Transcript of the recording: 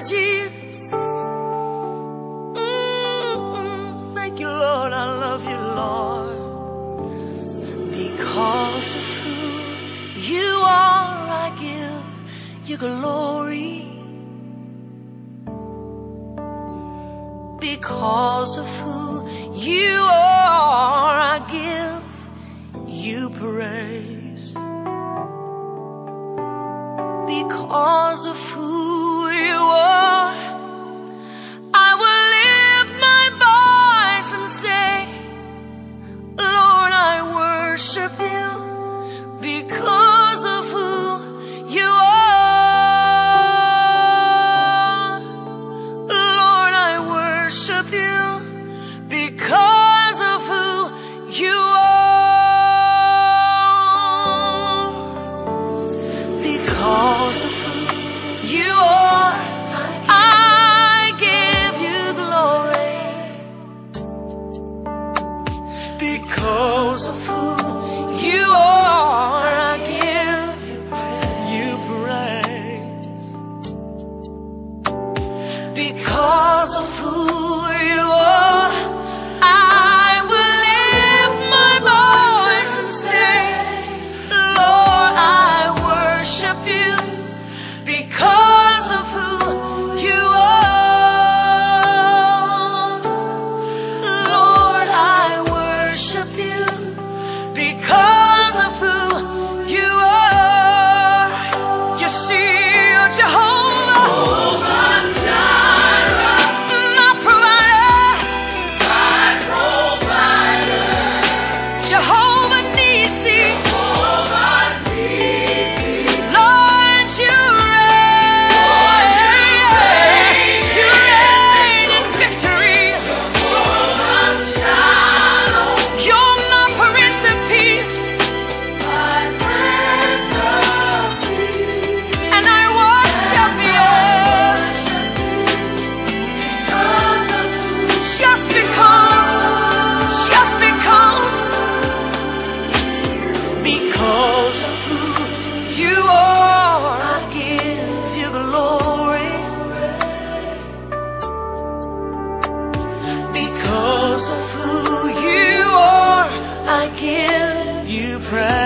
Jesus. Mm, thank you, Lord. I love you, Lord. Because of who you are, I give you glory. Because of who you are, I give you praise. Because of who you are, Lord, cry.